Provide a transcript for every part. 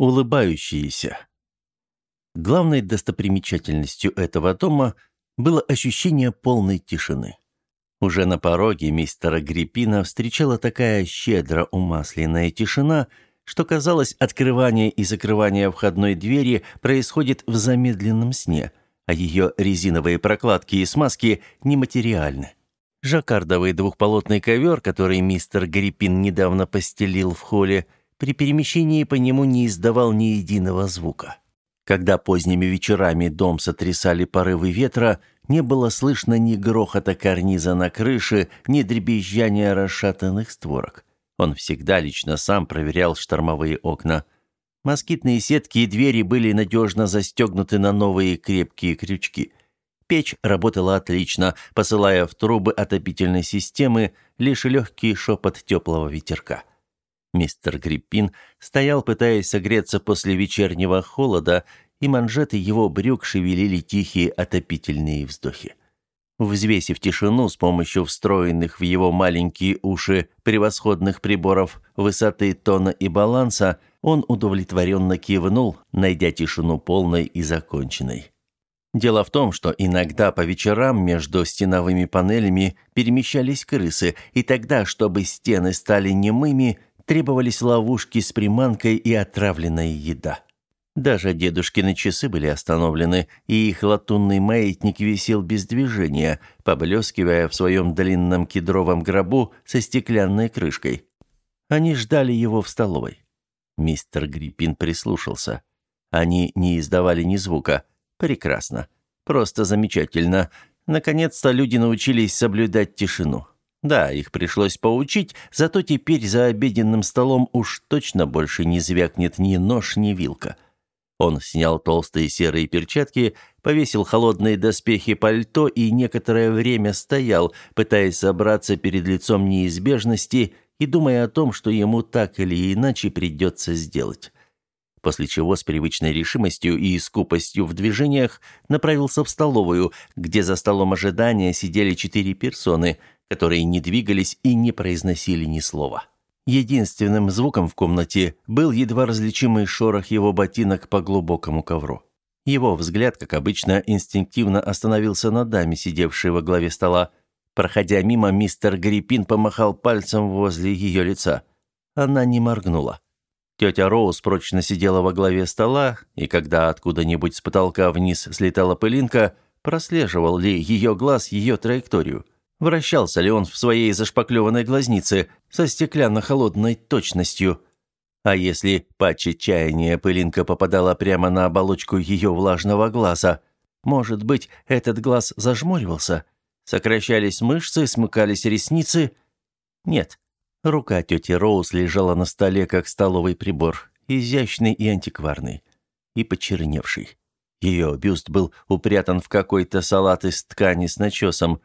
Улыбающиеся. Главной достопримечательностью этого дома было ощущение полной тишины. Уже на пороге мистера Гриппина встречала такая щедро умасленная тишина, что казалось, открывание и закрывание входной двери происходит в замедленном сне, а ее резиновые прокладки и смазки нематериальны. Жаккардовый двухполотный ковер, который мистер Гриппин недавно постелил в холле, при перемещении по нему не издавал ни единого звука. Когда поздними вечерами дом сотрясали порывы ветра, не было слышно ни грохота карниза на крыше, ни дребезжания расшатанных створок. Он всегда лично сам проверял штормовые окна. Москитные сетки и двери были надежно застегнуты на новые крепкие крючки. Печь работала отлично, посылая в трубы отопительной системы лишь легкий шепот теплого ветерка. Мистер Гриппин стоял, пытаясь согреться после вечернего холода, и манжеты его брюк шевелили тихие отопительные вздохи. Взвесив тишину с помощью встроенных в его маленькие уши превосходных приборов высоты тона и баланса, он удовлетворенно кивнул, найдя тишину полной и законченной. Дело в том, что иногда по вечерам между стеновыми панелями перемещались крысы, и тогда, чтобы стены стали немыми, требовались ловушки с приманкой и отравленная еда. Даже дедушкины часы были остановлены, и их латунный маятник висел без движения, поблескивая в своем длинном кедровом гробу со стеклянной крышкой. Они ждали его в столовой. Мистер Гриппин прислушался. Они не издавали ни звука. Прекрасно. Просто замечательно. Наконец-то люди научились соблюдать тишину. Да, их пришлось поучить, зато теперь за обеденным столом уж точно больше не звякнет ни нож, ни вилка. Он снял толстые серые перчатки, повесил холодные доспехи пальто и некоторое время стоял, пытаясь собраться перед лицом неизбежности и думая о том, что ему так или иначе придется сделать. После чего с привычной решимостью и скупостью в движениях направился в столовую, где за столом ожидания сидели четыре персоны – которые не двигались и не произносили ни слова. Единственным звуком в комнате был едва различимый шорох его ботинок по глубокому ковру. Его взгляд, как обычно, инстинктивно остановился на даме, сидевшей во главе стола. Проходя мимо, мистер Гриппин помахал пальцем возле ее лица. Она не моргнула. Тетя Роуз прочно сидела во главе стола, и когда откуда-нибудь с потолка вниз слетала пылинка, прослеживал ли ее глаз ее траекторию. Вращался ли он в своей зашпаклеванной глазнице со стеклянно-холодной точностью? А если по чаяния пылинка попадала прямо на оболочку ее влажного глаза? Может быть, этот глаз зажмуривался? Сокращались мышцы, смыкались ресницы? Нет. Рука тети Роуз лежала на столе, как столовый прибор, изящный и антикварный, и почерневший. Ее бюст был упрятан в какой-то салат из ткани с начесом,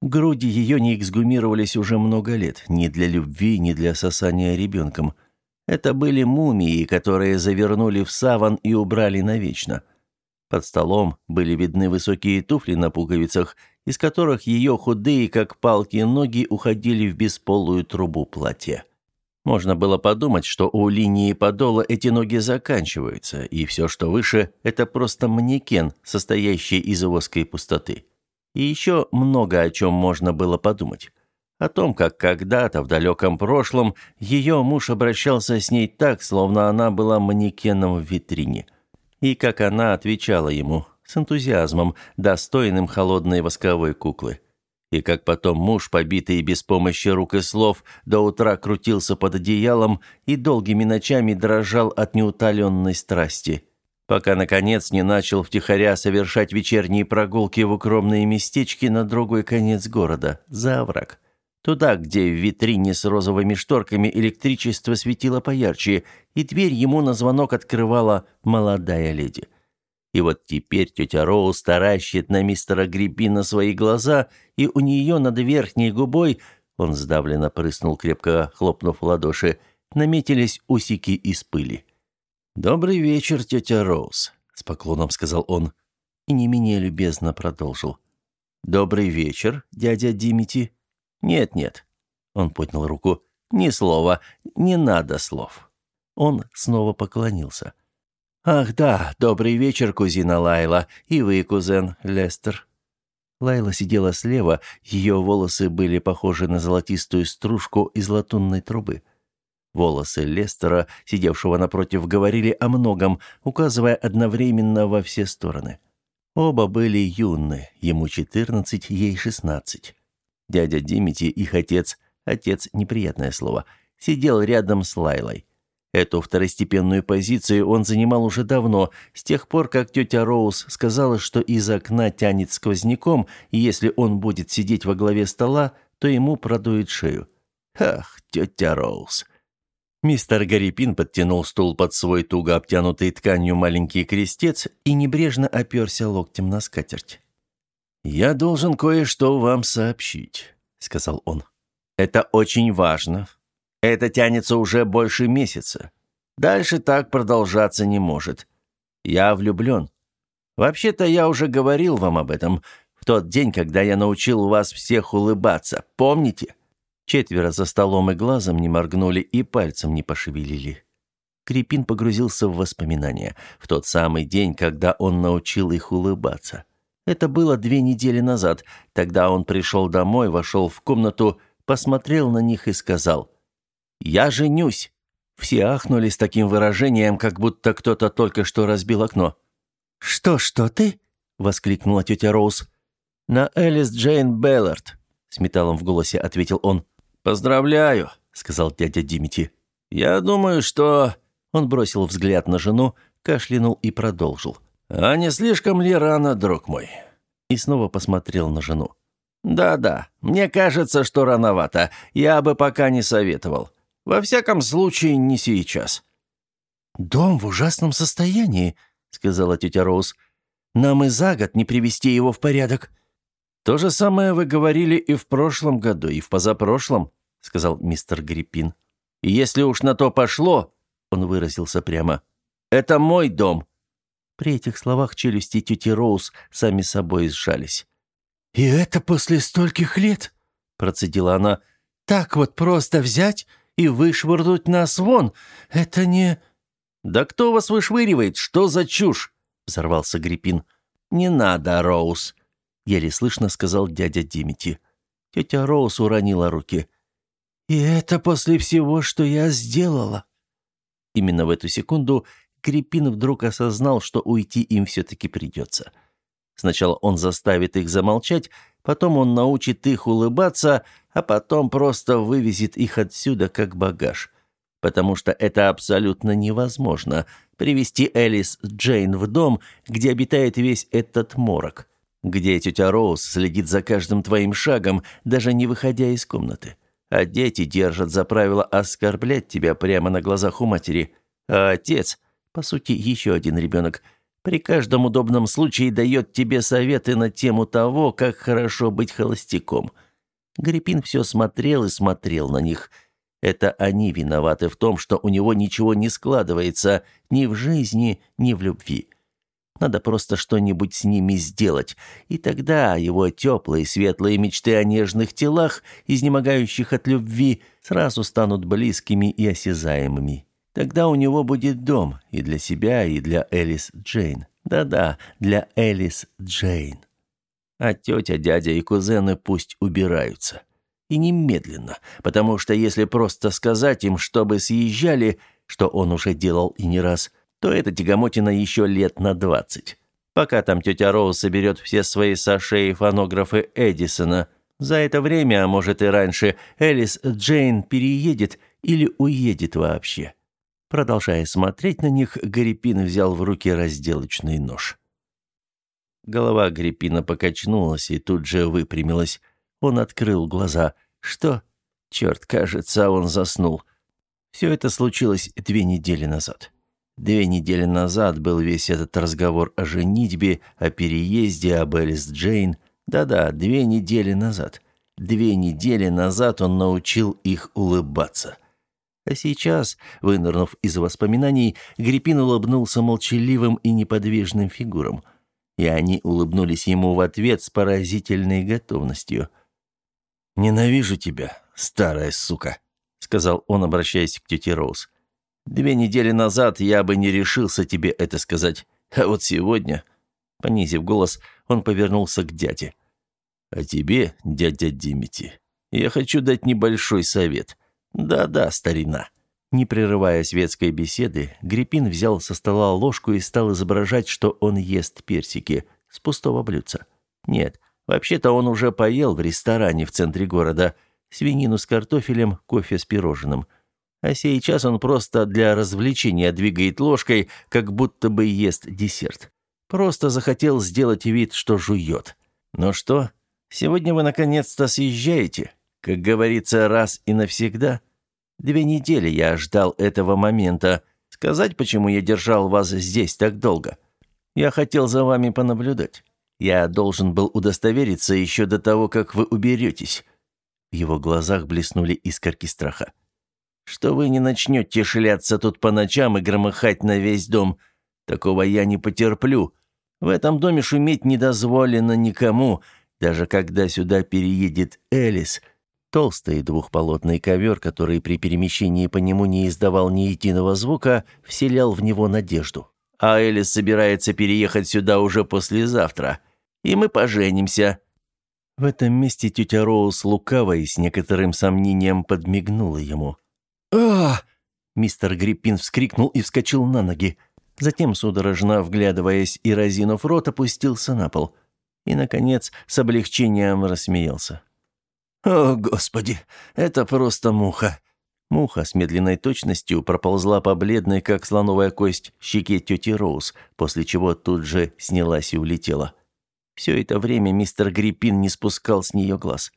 Груди ее не эксгумировались уже много лет, ни для любви, ни для сосания ребенком. Это были мумии, которые завернули в саван и убрали навечно. Под столом были видны высокие туфли на пуговицах, из которых ее худые, как палки, ноги уходили в бесполую трубу платья. Можно было подумать, что у линии подола эти ноги заканчиваются, и все, что выше, это просто манекен, состоящий из воской пустоты. И еще много о чем можно было подумать. О том, как когда-то в далеком прошлом ее муж обращался с ней так, словно она была манекеном в витрине. И как она отвечала ему, с энтузиазмом, достойным холодной восковой куклы. И как потом муж, побитый без помощи рук и слов, до утра крутился под одеялом и долгими ночами дрожал от неутоленной страсти – пока, наконец, не начал втихаря совершать вечерние прогулки в укромные местечки на другой конец города, за овраг. Туда, где в витрине с розовыми шторками электричество светило поярче, и дверь ему на звонок открывала молодая леди. И вот теперь тетя Роуз таращит на мистера Грибина свои глаза, и у нее над верхней губой, он сдавленно прыснул, крепко хлопнув ладоши, наметились усики из пыли. «Добрый вечер, тетя Роуз», — с поклоном сказал он. И не менее любезно продолжил. «Добрый вечер, дядя Димити». «Нет-нет», — он поднял руку. «Ни слова, не надо слов. Он снова поклонился. «Ах да, добрый вечер, кузина Лайла, и вы, кузен Лестер». Лайла сидела слева, ее волосы были похожи на золотистую стружку из латунной трубы. Волосы Лестера, сидевшего напротив, говорили о многом, указывая одновременно во все стороны. Оба были юны, ему 14, ей 16. Дядя Димити, их отец, отец – неприятное слово, сидел рядом с Лайлой. Эту второстепенную позицию он занимал уже давно, с тех пор, как тетя Роуз сказала, что из окна тянет сквозняком, и если он будет сидеть во главе стола, то ему продует шею. Ах, тетя Роуз. Мистер Гарипин подтянул стул под свой туго обтянутый тканью маленький крестец и небрежно оперся локтем на скатерть. «Я должен кое-что вам сообщить», — сказал он. «Это очень важно. Это тянется уже больше месяца. Дальше так продолжаться не может. Я влюблен. Вообще-то я уже говорил вам об этом в тот день, когда я научил вас всех улыбаться. Помните?» Четверо за столом и глазом не моргнули и пальцем не пошевелили. Крепин погрузился в воспоминания. В тот самый день, когда он научил их улыбаться. Это было две недели назад. Тогда он пришел домой, вошел в комнату, посмотрел на них и сказал «Я женюсь». Все ахнули с таким выражением, как будто кто-то только что разбил окно. «Что, что ты?» — воскликнула тетя Роуз. «На Элис Джейн Беллард», — с металлом в голосе ответил он. «Поздравляю», — сказал дядя Димити. «Я думаю, что...» Он бросил взгляд на жену, кашлянул и продолжил. «А не слишком ли рано, друг мой?» И снова посмотрел на жену. «Да-да, мне кажется, что рановато. Я бы пока не советовал. Во всяком случае, не сейчас». «Дом в ужасном состоянии», — сказала тетя Роуз. «Нам и за год не привести его в порядок». «То же самое вы говорили и в прошлом году, и в позапрошлом», — сказал мистер Гриппин. «И если уж на то пошло», — он выразился прямо, — «это мой дом». При этих словах челюсти тети Роуз сами собой сжались. «И это после стольких лет?» — процедила она. «Так вот просто взять и вышвырнуть нас вон? Это не...» «Да кто вас вышвыривает? Что за чушь?» — взорвался Гриппин. «Не надо, Роуз», — еле слышно сказал дядя Димити. Тетя Роуз уронила руки. «И это после всего, что я сделала». Именно в эту секунду Крепин вдруг осознал, что уйти им все-таки придется. Сначала он заставит их замолчать, потом он научит их улыбаться, а потом просто вывезет их отсюда как багаж. Потому что это абсолютно невозможно — привести Элис Джейн в дом, где обитает весь этот морок, где тетя Роуз следит за каждым твоим шагом, даже не выходя из комнаты. А дети держат за правило оскорблять тебя прямо на глазах у матери. А отец, по сути, еще один ребенок, при каждом удобном случае дает тебе советы на тему того, как хорошо быть холостяком. Гриппин все смотрел и смотрел на них. Это они виноваты в том, что у него ничего не складывается ни в жизни, ни в любви. Надо просто что-нибудь с ними сделать, и тогда его теплые светлые мечты о нежных телах, изнемогающих от любви, сразу станут близкими и осязаемыми. Тогда у него будет дом и для себя, и для Элис Джейн. Да-да, для Элис Джейн. А тетя, дядя и кузены пусть убираются. И немедленно, потому что если просто сказать им, чтобы съезжали, что он уже делал и не раз – то эта тягомотина еще лет на двадцать. Пока там тетя Роуз соберет все свои саше и фонографы Эдисона. За это время, а может и раньше, Элис Джейн переедет или уедет вообще. Продолжая смотреть на них, Гарипин взял в руки разделочный нож. Голова Гриппина покачнулась и тут же выпрямилась. Он открыл глаза. Что? Черт, кажется, он заснул. Все это случилось две недели назад. Две недели назад был весь этот разговор о женитьбе, о переезде, об Элис Джейн. Да-да, две недели назад. Две недели назад он научил их улыбаться. А сейчас, вынырнув из воспоминаний, Гриппин улыбнулся молчаливым и неподвижным фигурам. И они улыбнулись ему в ответ с поразительной готовностью. «Ненавижу тебя, старая сука», — сказал он, обращаясь к тете Роуз. Две недели назад я бы не решился тебе это сказать. А вот сегодня...» Понизив голос, он повернулся к дяде. «А тебе, дядя Димити, я хочу дать небольшой совет. Да-да, старина». Не прерывая светской беседы, Гриппин взял со стола ложку и стал изображать, что он ест персики с пустого блюдца. Нет, вообще-то он уже поел в ресторане в центре города свинину с картофелем, кофе с пирожным. А сейчас он просто для развлечения двигает ложкой, как будто бы ест десерт. Просто захотел сделать вид, что жует. Ну что, сегодня вы наконец-то съезжаете? Как говорится, раз и навсегда – Две недели я ждал этого момента. Сказать, почему я держал вас здесь так долго? Я хотел за вами понаблюдать. Я должен был удостовериться еще до того, как вы уберетесь». В его глазах блеснули искорки страха. «Что вы не начнете шляться тут по ночам и громыхать на весь дом. Такого я не потерплю. В этом доме шуметь не дозволено никому, даже когда сюда переедет Элис». Толстый двухполотный ковер, который при перемещении по нему не издавал ни единого звука, вселял в него надежду. «А Элис собирается переехать сюда уже послезавтра, и мы поженимся». В этом месте тетя Роуз лукаво и с некоторым сомнением подмигнула ему. А Мистер Гриппин вскрикнул и вскочил на ноги. Затем, судорожно вглядываясь и разинув рот, опустился на пол. И, наконец, с облегчением рассмеялся. «О, Господи, это просто муха!» Муха с медленной точностью проползла по бледной, как слоновая кость, щеке тети Роуз, после чего тут же снялась и улетела. Все это время мистер Гриппин не спускал с нее глаз.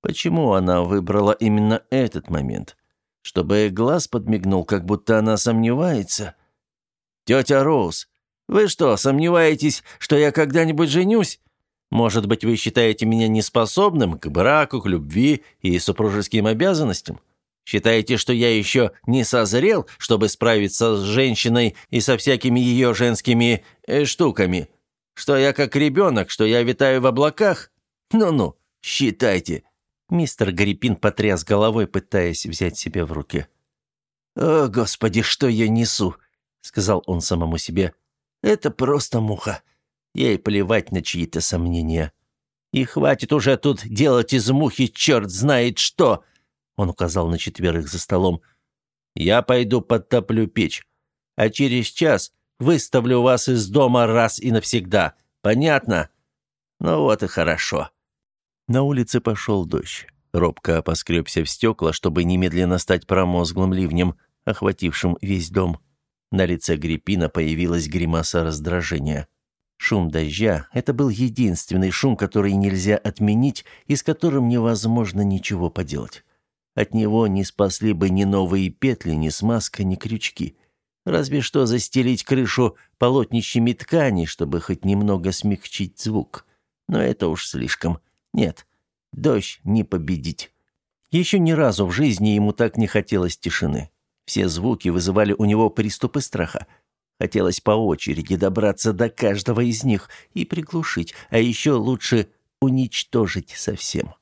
Почему она выбрала именно этот момент? Чтобы глаз подмигнул, как будто она сомневается? «Тетя Роуз, вы что, сомневаетесь, что я когда-нибудь женюсь?» Может быть, вы считаете меня неспособным к браку, к любви и супружеским обязанностям? Считаете, что я еще не созрел, чтобы справиться с женщиной и со всякими ее женскими э, штуками? Что я как ребенок, что я витаю в облаках? Ну-ну, считайте». Мистер Гриппин потряс головой, пытаясь взять себя в руки. «О, Господи, что я несу!» — сказал он самому себе. «Это просто муха. Ей плевать на чьи-то сомнения. И хватит уже тут делать из мухи черт знает что!» Он указал на четверых за столом. «Я пойду подтоплю печь, а через час выставлю вас из дома раз и навсегда. Понятно? Ну вот и хорошо». На улице пошел дождь. Робко поскребся в стекла, чтобы немедленно стать промозглым ливнем, охватившим весь дом. На лице Гриппина появилась гримаса раздражения. Шум дождя – это был единственный шум, который нельзя отменить и с которым невозможно ничего поделать. От него не спасли бы ни новые петли, ни смазка, ни крючки. Разве что застелить крышу полотнищами ткани, чтобы хоть немного смягчить звук. Но это уж слишком. Нет, дождь не победить. Еще ни разу в жизни ему так не хотелось тишины. Все звуки вызывали у него приступы страха – Хотелось по очереди добраться до каждого из них и приглушить, а еще лучше уничтожить совсем.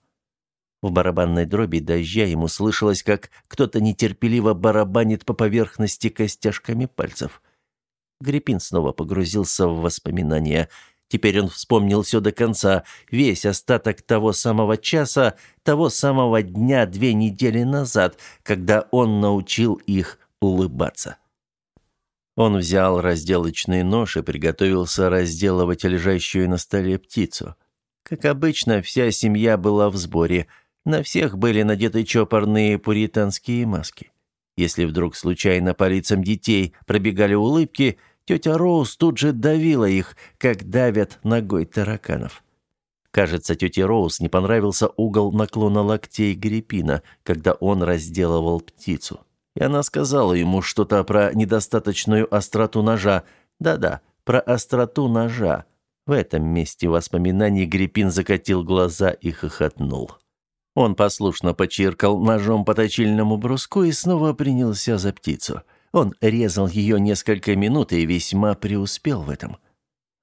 В барабанной дроби дождя ему слышалось, как кто-то нетерпеливо барабанит по поверхности костяшками пальцев. Гриппин снова погрузился в воспоминания. Теперь он вспомнил все до конца, весь остаток того самого часа, того самого дня две недели назад, когда он научил их улыбаться. Он взял разделочный нож и приготовился разделывать лежащую на столе птицу. Как обычно, вся семья была в сборе. На всех были надеты чопорные пуританские маски. Если вдруг случайно по лицам детей пробегали улыбки, тетя Роуз тут же давила их, как давят ногой тараканов. Кажется, тете Роуз не понравился угол наклона локтей Гриппина, когда он разделывал птицу и она сказала ему что-то про недостаточную остроту ножа. Да-да, про остроту ножа. В этом месте воспоминаний Гриппин закатил глаза и хохотнул. Он послушно почиркал ножом по точильному бруску и снова принялся за птицу. Он резал ее несколько минут и весьма преуспел в этом.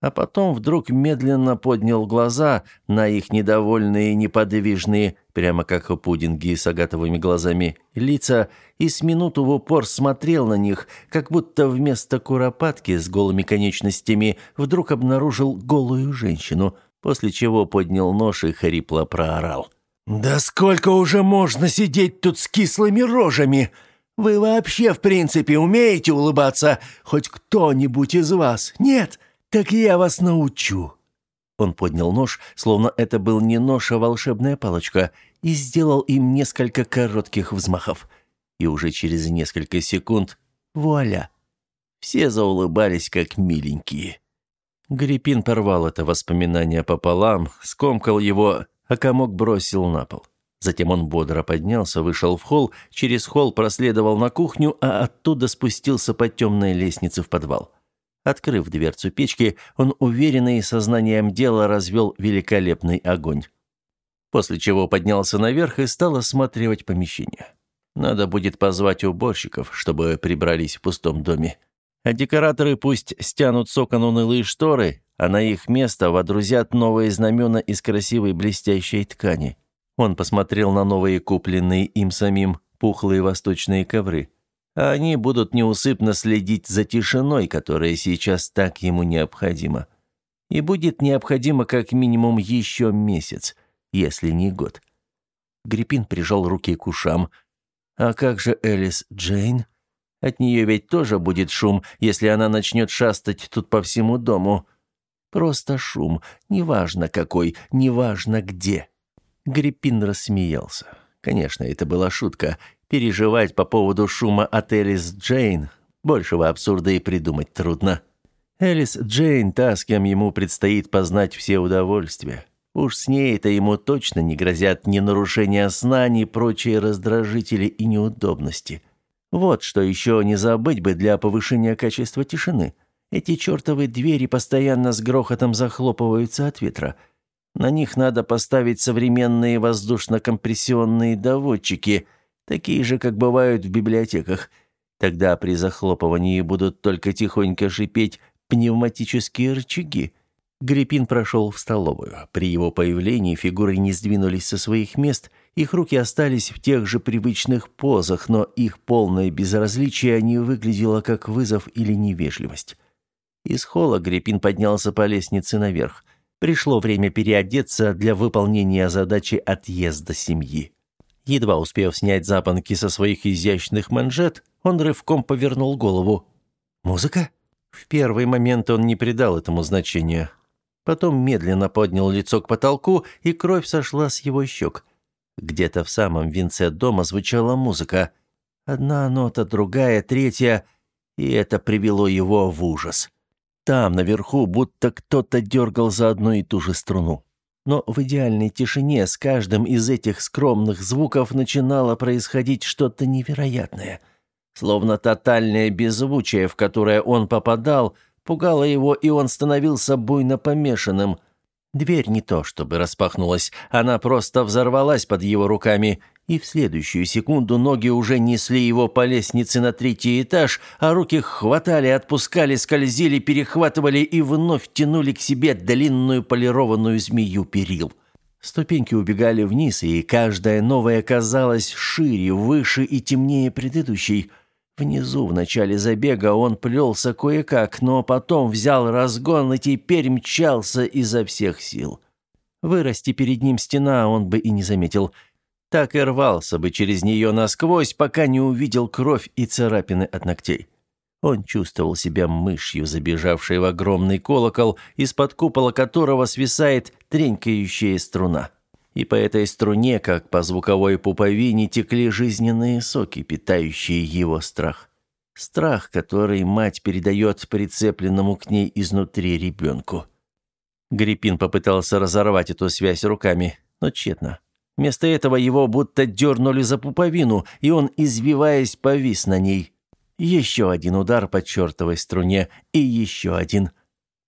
а потом вдруг медленно поднял глаза на их недовольные, неподвижные, прямо как у пудинги с агатовыми глазами, лица, и с минуту в упор смотрел на них, как будто вместо куропатки с голыми конечностями вдруг обнаружил голую женщину, после чего поднял нож и хрипло проорал. «Да сколько уже можно сидеть тут с кислыми рожами? Вы вообще, в принципе, умеете улыбаться? Хоть кто-нибудь из вас? Нет?» «Так я вас научу!» Он поднял нож, словно это был не нож, а волшебная палочка, и сделал им несколько коротких взмахов. И уже через несколько секунд — вуаля! Все заулыбались, как миленькие. Гриппин порвал это воспоминание пополам, скомкал его, а комок бросил на пол. Затем он бодро поднялся, вышел в холл, через холл проследовал на кухню, а оттуда спустился по темной лестнице в подвал. Открыв дверцу печки, он уверенный сознанием дела развел великолепный огонь. После чего поднялся наверх и стал осматривать помещение. Надо будет позвать уборщиков, чтобы прибрались в пустом доме. А декораторы пусть стянут с окон унылые шторы, а на их место водрузят новые знамена из красивой блестящей ткани. Он посмотрел на новые купленные им самим пухлые восточные ковры а они будут неусыпно следить за тишиной, которая сейчас так ему необходима. И будет необходимо как минимум еще месяц, если не год. Гриппин прижал руки к ушам. А как же Элис Джейн? От нее ведь тоже будет шум, если она начнет шастать тут по всему дому. Просто шум, неважно какой, неважно где. Гриппин рассмеялся. Конечно, это была шутка, Переживать по поводу шума от Элис Джейн большего абсурда и придумать трудно. Элис Джейн та, с кем ему предстоит познать все удовольствия. Уж с ней-то ему точно не грозят ни нарушения сна, ни прочие раздражители и неудобности. Вот что еще не забыть бы для повышения качества тишины. Эти чертовы двери постоянно с грохотом захлопываются от ветра. На них надо поставить современные воздушно-компрессионные доводчики – такие же, как бывают в библиотеках. Тогда при захлопывании будут только тихонько шипеть пневматические рычаги. Гриппин прошел в столовую. При его появлении фигуры не сдвинулись со своих мест, их руки остались в тех же привычных позах, но их полное безразличие не выглядело как вызов или невежливость. Из холла Гриппин поднялся по лестнице наверх. Пришло время переодеться для выполнения задачи отъезда семьи. Едва успев снять запонки со своих изящных манжет, он рывком повернул голову. «Музыка?» В первый момент он не придал этому значения. Потом медленно поднял лицо к потолку, и кровь сошла с его щек. Где-то в самом венце дома звучала музыка. Одна нота, другая, третья, и это привело его в ужас. Там, наверху, будто кто-то дергал за одну и ту же струну но в идеальной тишине с каждым из этих скромных звуков начинало происходить что-то невероятное. Словно тотальное беззвучие, в которое он попадал, пугало его, и он становился буйно помешанным. Дверь не то чтобы распахнулась, она просто взорвалась под его руками, и в следующую секунду ноги уже несли его по лестнице на третий этаж, а руки хватали, отпускали, скользили, перехватывали и вновь тянули к себе длинную полированную змею перил. Ступеньки убегали вниз, и каждая новая казалась шире, выше и темнее предыдущей. Внизу, в начале забега, он плелся кое-как, но потом взял разгон и теперь мчался изо всех сил. Вырасти перед ним стена он бы и не заметил – так и рвался бы через нее насквозь, пока не увидел кровь и царапины от ногтей. Он чувствовал себя мышью, забежавшей в огромный колокол, из-под купола которого свисает тренькающая струна. И по этой струне, как по звуковой пуповине, текли жизненные соки, питающие его страх. Страх, который мать передает прицепленному к ней изнутри ребенку. Гриппин попытался разорвать эту связь руками, но тщетно. Вместо этого его будто дернули за пуповину, и он, извиваясь, повис на ней. Еще один удар по чертовой струне, и еще один.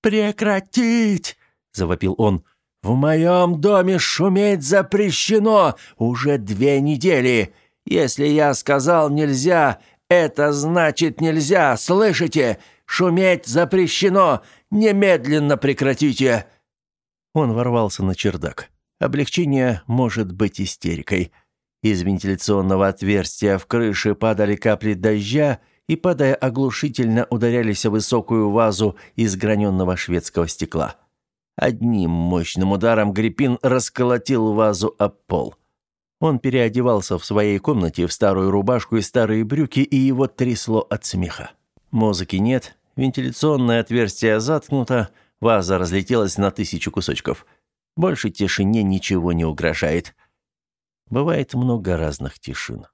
«Прекратить!» — завопил он. «В моем доме шуметь запрещено уже две недели. Если я сказал «нельзя», это значит «нельзя», слышите? Шуметь запрещено! Немедленно прекратите!» Он ворвался на чердак. Облегчение может быть истерикой. Из вентиляционного отверстия в крыше падали капли дождя и, падая оглушительно, ударялись о высокую вазу из граненного шведского стекла. Одним мощным ударом Гриппин расколотил вазу об пол. Он переодевался в своей комнате в старую рубашку и старые брюки, и его трясло от смеха. Музыки нет, вентиляционное отверстие заткнуто, ваза разлетелась на тысячу кусочков. Больше тишине ничего не угрожает. Бывает много разных тишин.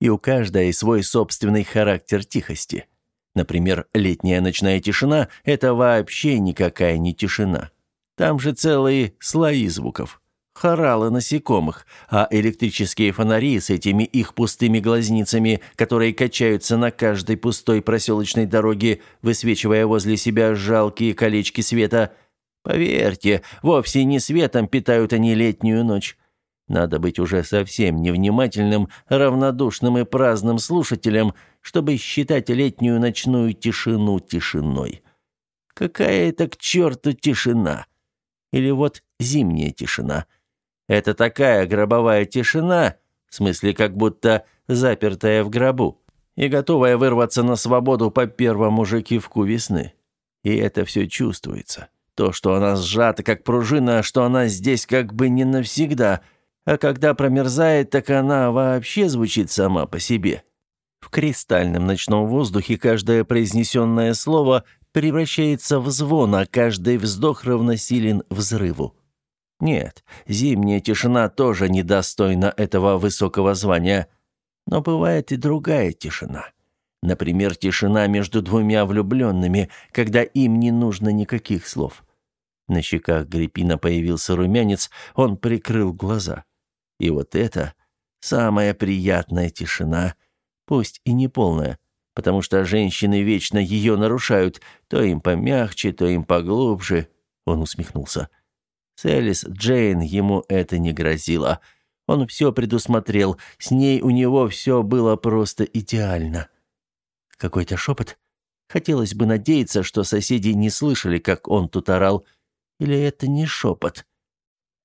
И у каждой свой собственный характер тихости. Например, летняя ночная тишина – это вообще никакая не тишина. Там же целые слои звуков хоралы насекомых, а электрические фонари с этими их пустыми глазницами, которые качаются на каждой пустой проселочной дороге, высвечивая возле себя жалкие колечки света. Поверьте, вовсе не светом питают они летнюю ночь. Надо быть уже совсем невнимательным, равнодушным и праздным слушателем, чтобы считать летнюю ночную тишину тишиной. Какая это к черту тишина? Или вот зимняя тишина – это такая гробовая тишина, в смысле как будто запертая в гробу, и готовая вырваться на свободу по первому же кивку весны. И это все чувствуется. То, что она сжата, как пружина, что она здесь как бы не навсегда, а когда промерзает, так она вообще звучит сама по себе. В кристальном ночном воздухе каждое произнесенное слово превращается в звон, а каждый вздох равносилен взрыву. Нет, зимняя тишина тоже недостойна этого высокого звания. Но бывает и другая тишина. Например, тишина между двумя влюбленными, когда им не нужно никаких слов. На щеках Гриппина появился румянец, он прикрыл глаза. И вот это самая приятная тишина, пусть и не полная, потому что женщины вечно ее нарушают, то им помягче, то им поглубже. Он усмехнулся. — с Джейн ему это не грозило. Он все предусмотрел, с ней у него все было просто идеально. Какой-то шепот. Хотелось бы надеяться, что соседи не слышали, как он тут орал. Или это не шепот?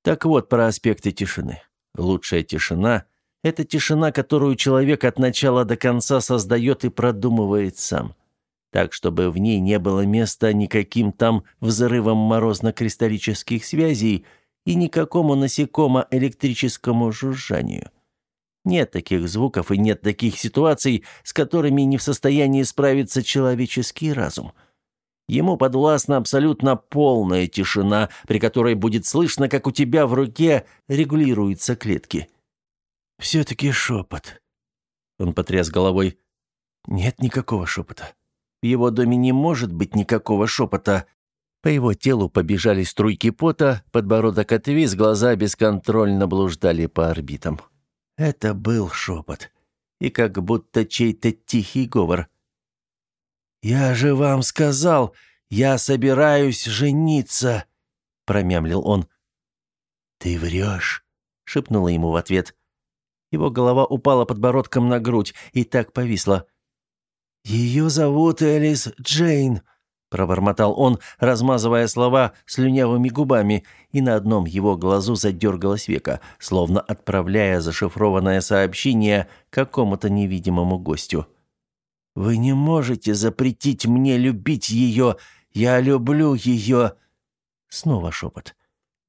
Так вот, про аспекты тишины. Лучшая тишина — это тишина, которую человек от начала до конца создает и продумывает сам так, чтобы в ней не было места никаким там взрывам морозно-кристаллических связей и никакому насекомо-электрическому жужжанию. Нет таких звуков и нет таких ситуаций, с которыми не в состоянии справиться человеческий разум. Ему подвластна абсолютно полная тишина, при которой будет слышно, как у тебя в руке регулируются клетки. «Все-таки шепот». Он потряс головой. «Нет никакого шепота. В его доме не может быть никакого шепота. По его телу побежали струйки пота, подбородок отвис, глаза бесконтрольно блуждали по орбитам. Это был шепот. И как будто чей-то тихий говор. «Я же вам сказал, я собираюсь жениться!» промямлил он. «Ты врешь!» — шепнула ему в ответ. Его голова упала подбородком на грудь и так повисла. «Ее зовут Элис Джейн», — пробормотал он, размазывая слова слюнявыми губами, и на одном его глазу задергалось века, словно отправляя зашифрованное сообщение какому-то невидимому гостю. «Вы не можете запретить мне любить ее. Я люблю ее». Снова шепот.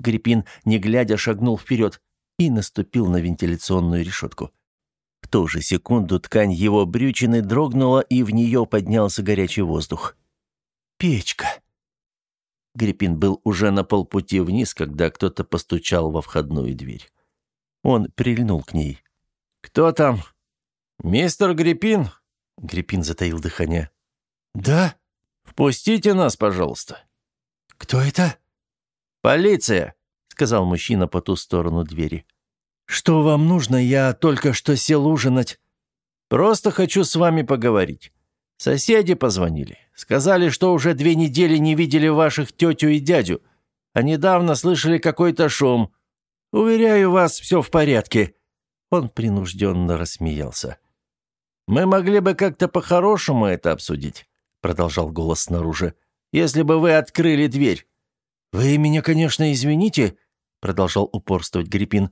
Гриппин, не глядя, шагнул вперед и наступил на вентиляционную решетку. В ту же секунду ткань его брючины дрогнула, и в нее поднялся горячий воздух. «Печка!» Гриппин был уже на полпути вниз, когда кто-то постучал во входную дверь. Он прильнул к ней. «Кто там?» «Мистер Гриппин?» Гриппин затаил дыхание. «Да?» «Впустите нас, пожалуйста». «Кто это?» «Полиция», — сказал мужчина по ту сторону двери. «Что вам нужно? Я только что сел ужинать». «Просто хочу с вами поговорить. Соседи позвонили. Сказали, что уже две недели не видели ваших тетю и дядю, а недавно слышали какой-то шум. Уверяю вас, все в порядке». Он принужденно рассмеялся. «Мы могли бы как-то по-хорошему это обсудить. — продолжал голос снаружи, — «если бы вы открыли дверь». «Вы меня, конечно, извините», — продолжал упорствовать Гриппин,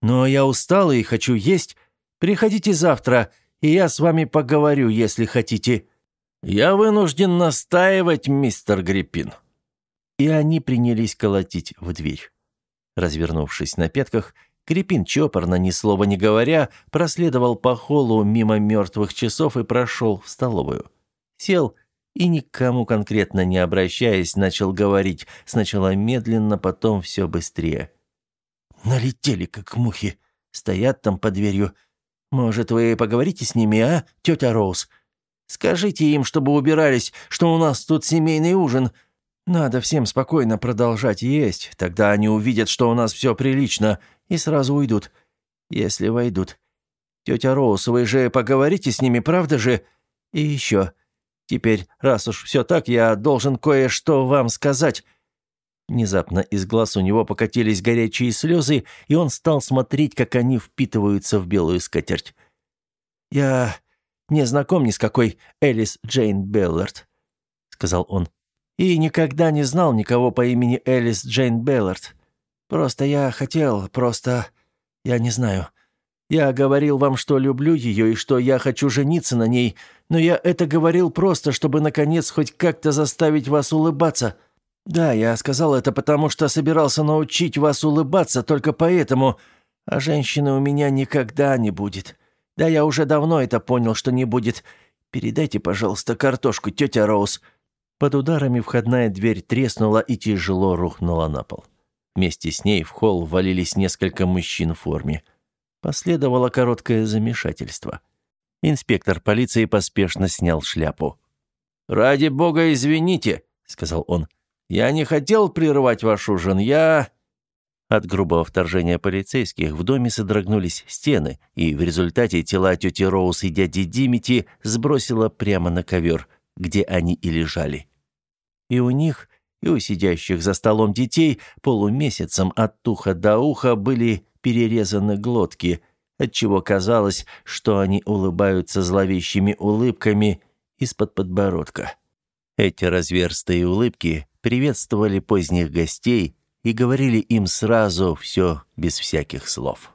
«но я устал и хочу есть. Приходите завтра, и я с вами поговорю, если хотите». «Я вынужден настаивать, мистер Гриппин». И они принялись колотить в дверь. Развернувшись на пятках, Крепин чопорно, ни слова не говоря, проследовал по холлу мимо мертвых часов и прошел в столовую. Сел и, никому конкретно не обращаясь, начал говорить, сначала медленно, потом все быстрее. «Налетели, как мухи. Стоят там под дверью. Может, вы поговорите с ними, а, тетя Роуз? Скажите им, чтобы убирались, что у нас тут семейный ужин. Надо всем спокойно продолжать есть, тогда они увидят, что у нас все прилично, и сразу уйдут, если войдут. Тетя Роуз, вы же поговорите с ними, правда же? И еще. Теперь, раз уж все так, я должен кое-что вам сказать». Внезапно из глаз у него покатились горячие слезы, и он стал смотреть, как они впитываются в белую скатерть. «Я не знаком ни с какой Элис Джейн Беллард», — сказал он. «И никогда не знал никого по имени Элис Джейн Беллард. Просто я хотел, просто... Я не знаю. Я говорил вам, что люблю ее и что я хочу жениться на ней, но я это говорил просто, чтобы, наконец, хоть как-то заставить вас улыбаться. Да, я сказал это потому, что собирался научить вас улыбаться только поэтому, а женщины у меня никогда не будет. Да, я уже давно это понял, что не будет. Передайте, пожалуйста, картошку, тетя Роуз». Под ударами входная дверь треснула и тяжело рухнула на пол. Вместе с ней в холл ввалились несколько мужчин в форме. Последовало короткое замешательство. Инспектор полиции поспешно снял шляпу. «Ради бога, извините», — сказал он. «Я не хотел прерывать ваш ужин, я...» От грубого вторжения полицейских в доме содрогнулись стены, и в результате тела тети Роуз и дяди Димити сбросило прямо на ковер, где они и лежали. И у них и у сидящих за столом детей полумесяцем от уха до уха были перерезаны глотки, отчего казалось, что они улыбаются зловещими улыбками из-под подбородка. Эти разверстые улыбки приветствовали поздних гостей и говорили им сразу все без всяких слов.